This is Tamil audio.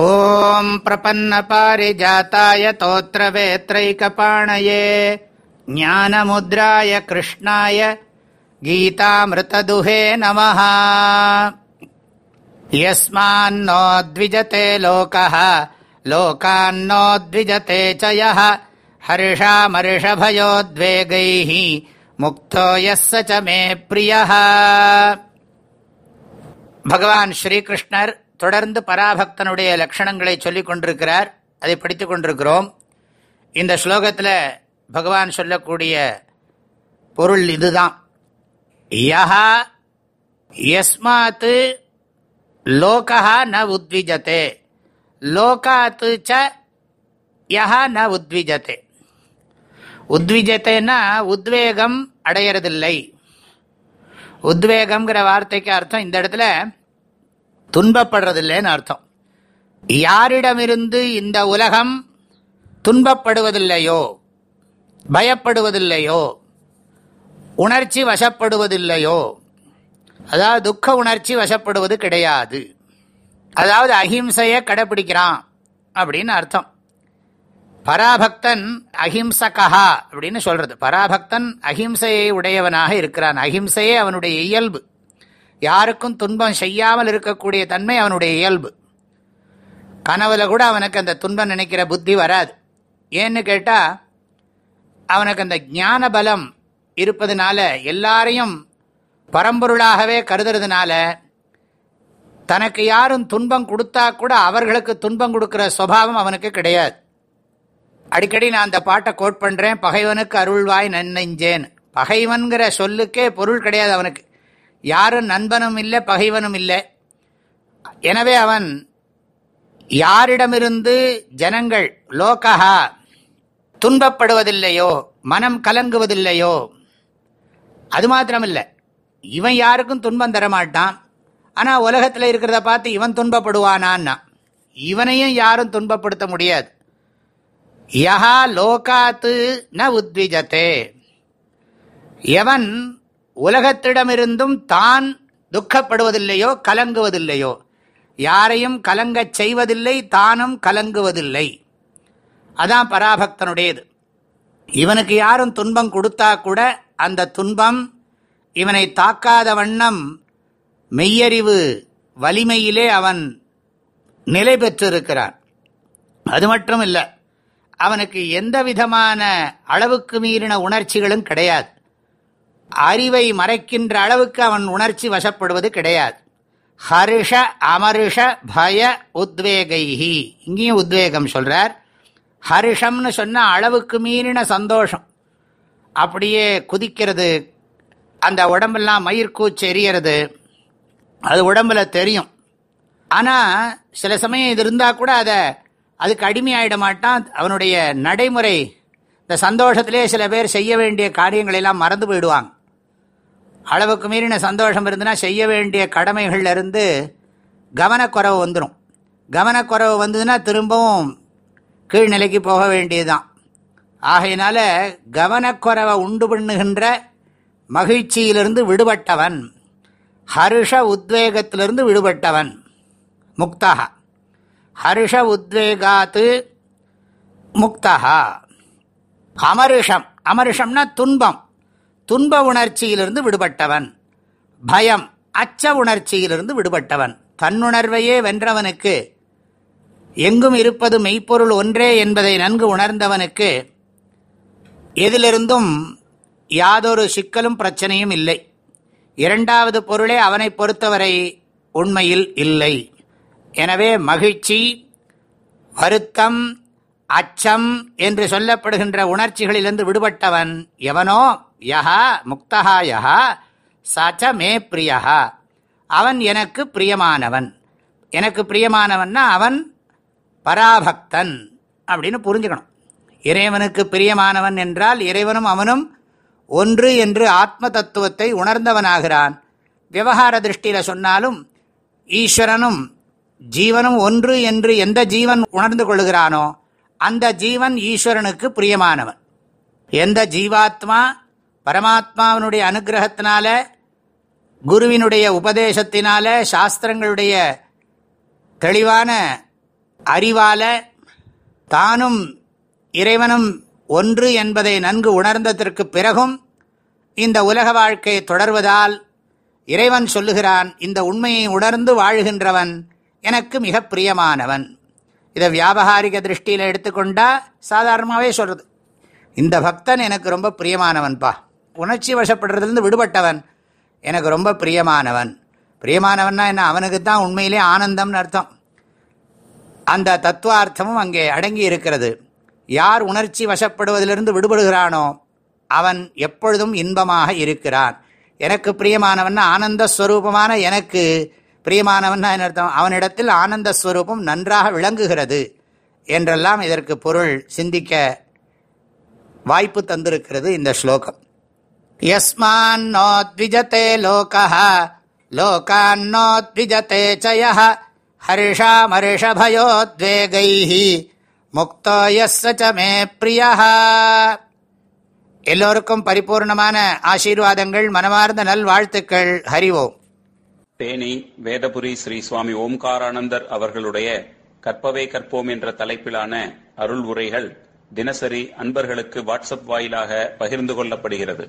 ॐ प्रपन्नपारिजाताय तोत्रवेत्रैकपाणये ज्ञानमुद्राय कृष्णाय गीतामृतदुहे नमः यस्मान्नोद्विजते लोकः लोकान्नोद्विजते च यः हर्षामर्षभयोद्वेगैः मुक्तो यस्य च मे प्रियः भगवान् श्रीकृष्णर् தொடர்ந்து பராபக்தனுடைய லட்சணங்களை சொல்லிக் கொண்டிருக்கிறார். அதை படித்து கொண்டிருக்கிறோம். இந்த ஸ்லோகத்தில் பகவான் சொல்லக்கூடிய பொருள் இதுதான். யஹா யஸ்மாத்து லோகா ந உத்விஜத்தே லோகாத்து ச யஹா ந உத்விஜத்தே உத்விஜத்தேன்னா உத்வேகம் அடையறதில்லை. உத்வேகம்ங்கிற வார்த்தைக்கு அர்த்தம் இந்த இடத்துல துன்பப்படுறதில்லைன்னு அர்த்தம். யாரிடமிருந்து இந்த உலகம் துன்பப்படுவதில்லையோ பயப்படுவதில்லையோ உணர்ச்சி வசப்படுவதில்லையோ அதாவது துக்க உணர்ச்சி வசப்படுவது கிடையாது. அதாவது அஹிம்சையை கடைப்பிடிக்கிறான் அப்படின்னு அர்த்தம். பராபக்தன் அஹிம்சகா அப்படின்னு சொல்றது. பராபக்தன் அஹிம்சையை உடையவனாக இருக்கிறான். அஹிம்சையே அவனுடைய இயல்பு. யாருக்கும் துன்பம் செய்யாமல் இருக்கக்கூடிய தன்மை அவனுடைய இயல்பு. கனவுல கூட அவனுக்கு அந்த துன்பம் நினைக்கிற புத்தி வராது. ஏன்னு கேட்டால் அவனுக்கு அந்த ஞான பலம் இருப்பதுனால எல்லாரையும் பரம்பொருளாகவே கருதுறதுனால தனக்கு யாரும் துன்பம் கொடுத்தா கூட அவர்களுக்கு துன்பம் கொடுக்குற சுவாவம் அவனுக்கு கிடையாது. அடிக்கடி நான் அந்த பாட்டை கோட் பண்ணுறேன் பகைவனுக்கு அருள்வாய் நன்னெஞ்சேன் பகைவன்கிற சொல்லுக்கே பொருள் கிடையாது அவனுக்கு. யாரும் நண்பனும் இல்லை பகைவனும் இல்லை. எனவே அவன் யாரிடமிருந்து ஜனங்கள் லோகஹா துன்பப்படுவதில்லையோ மனம் கலங்குவதில்லையோ அது மாத்திரமில்லை. இவன் யாருக்கும் துன்பம் தரமாட்டான். ஆனால் உலகத்தில் இருக்கிறத பார்த்து இவன் துன்பப்படுவானான்னா இவனையும் யாரும் துன்பப்படுத்த முடியாது. யஹா லோகாத்து ந உத்விஜத்தே. எவன் உலகத்திடமிருந்தும் தான் துக்கப்படுவதில்லையோ கலங்குவதில்லையோ. யாரையும் கலங்கச் செய்வதில்லை தானும் கலங்குவதில்லை. அதான் பராபக்தனுடையது. இவனுக்கு யாரும் துன்பம் கொடுத்தா கூட அந்த துன்பம் இவனை தாக்காத வண்ணம் மெய்யறிவு வலிமையிலே அவன் நிலை பெற்றிருக்கிறான். அது மட்டும் இல்லை அவனுக்கு எந்த விதமான அளவுக்கு மீறின உணர்ச்சிகளும் கிடையாது. அறிவை மறைக்கின்ற அளவுக்கு அவன் உணர்ச்சி வசப்படுவது கிடையாது. ஹர்ஷ அமருஷ பய உத்வேகைஹி. இங்கேயும் உத்வேகம் சொல்கிறார் ஹர்ஷம்னு சொன்னால் அளவுக்கு மீறின சந்தோஷம். அப்படியே குதிக்கிறது அந்த உடம்பெல்லாம் மயிர்கூச்சு எரியறது அது உடம்புல தெரியும். ஆனால் சில சமயம் இது இருந்தால் கூட அதை அதுக்கு அடிமையாயிட மாட்டான். அவனுடைய நடைமுறை இந்த சந்தோஷத்திலே சில பேர் செய்ய வேண்டிய காரியங்களை எல்லாம் மறந்து போயிடுவாங்க. அளவுக்கு மீறின சந்தோஷம் இருந்துன்னா செய்ய வேண்டிய கடமைகள்லேருந்து கவனக்குறவு வந்துடும் கவனக்குறவு வந்ததுன்னா திரும்பவும் கீழ்நிலைக்கு போக வேண்டியதுதான். ஆகையினால கவனக்குறவை உண்டு பண்ணுகின்ற மகிழ்ச்சியிலிருந்து விடுபட்டவன் ஹர்ஷ உத்வேகத்திலிருந்து விடுபட்டவன் முக்தகா ஹர்ஷ உத்வேகாத்து முக்தகா அமருஷம். அமருஷம்னா துன்பம். துன்ப உணர்ச்சியிலிருந்து விடுபட்டவன். பயம் அச்ச உணர்ச்சியிலிருந்து விடுபட்டவன். தன்னுணர்வையே வென்றவனுக்கு எங்கும் இருப்பது மெய்ப்பொருள் ஒன்றே என்பதை நன்கு உணர்ந்தவனுக்கு எதிலிருந்தும் யாதொரு சிக்கலும் பிரச்சனையும் இல்லை. இரண்டாவது பொருளே அவனை பொறுத்தவரை உண்மையில் இல்லை. எனவே மகிழ்ச்சி வருத்தம் அச்சம் என்று சொல்லப்படுகின்ற உணர்ச்சிகளிலிருந்து விடுபட்டவன் எவனோ யா முக்தகா யா சச்ச மே பிரியா அவன் எனக்கு பிரியமானவன். எனக்கு பிரியமானவன்னா அவன் பராபக்தன் அப்படின்னு புரிஞ்சுக்கணும். இறைவனுக்கு பிரியமானவன் என்றால் இறைவனும் அவனும் ஒன்று என்று ஆத்ம தத்துவத்தை உணர்ந்தவனாகிறான். விவகார திருஷ்டியில் சொன்னாலும் ஈஸ்வரனும் ஜீவனும் ஒன்று என்று எந்த ஜீவன் உணர்ந்து கொள்கிறானோ அந்த ஜீவன் ஈஸ்வரனுக்கு பிரியமானவன். எந்த ஜீவாத்மா பரமாத்மாவினுடைய அனுகிரகத்தினால குருவினுடைய உபதேசத்தினால சாஸ்திரங்களுடைய தெளிவான அறிவால தானும் இறைவனும் ஒன்று என்பதை நன்கு உணர்ந்ததற்கு பிறகும் இந்த உலக வாழ்க்கை தொடர்வதால் இறைவன் சொல்லுகிறான் இந்த உண்மையை உணர்ந்து வாழ்கின்றவன் எனக்கு மிக பிரியமானவன். இதை வியாபகாரிக திருஷ்டியில் எடுத்துக்கொண்டா சாதாரணமாகவே சொல்கிறது இந்த பக்தன் எனக்கு ரொம்ப பிரியமானவன்பா. உணர்ச்சி வசப்படுறதுலேருந்து விடுபட்டவன் எனக்கு ரொம்ப பிரியமானவன். பிரியமானவன்னா என்ன? அவனுக்கு தான் உண்மையிலே ஆனந்தம்னு அர்த்தம். அந்த தத்துவார்த்தமும் அங்கே அடங்கி இருக்கிறது. யார் உணர்ச்சி வசப்படுவதிலிருந்து விடுபடுகிறானோ அவன் எப்பொழுதும் இன்பமாக இருக்கிறான். எனக்கு பிரியமானவன்னா ஆனந்த ஸ்வரூபமான எனக்கு பிரியமானவன்னா என்ன அர்த்தம்? அவனிடத்தில் ஆனந்த ஸ்வரூபம் நன்றாக விளங்குகிறது என்றெல்லாம் இதற்கு பொருள் சிந்திக்க வாய்ப்பு தந்திருக்கிறது இந்த ஸ்லோகம். யஸ்மான்னோத்விஜத்தே லோகா லோகான்னோத்விஜத்தே சய ஹர்ஷாமர்ஷபயோத்வேகை முக்தோ யஸ்ஸ மே பிரியா எல்லோருக்கும் பரிபூர்ணமான ஆசீர்வாதங்கள் மனமார்ந்த நல்வாழ்த்துக்கள். ஹரிவோம் தேனி வேதபுரி ஸ்ரீ சுவாமி ஓம்காரானந்தர் அவர்களுடைய கற்பவே கற்போம் என்ற தலைப்பிலான அருள் உரைகள் தினசரி அன்பர்களுக்கு வாட்ஸ்அப் வாயிலாக பகிர்ந்து கொள்ளப்படுகிறது.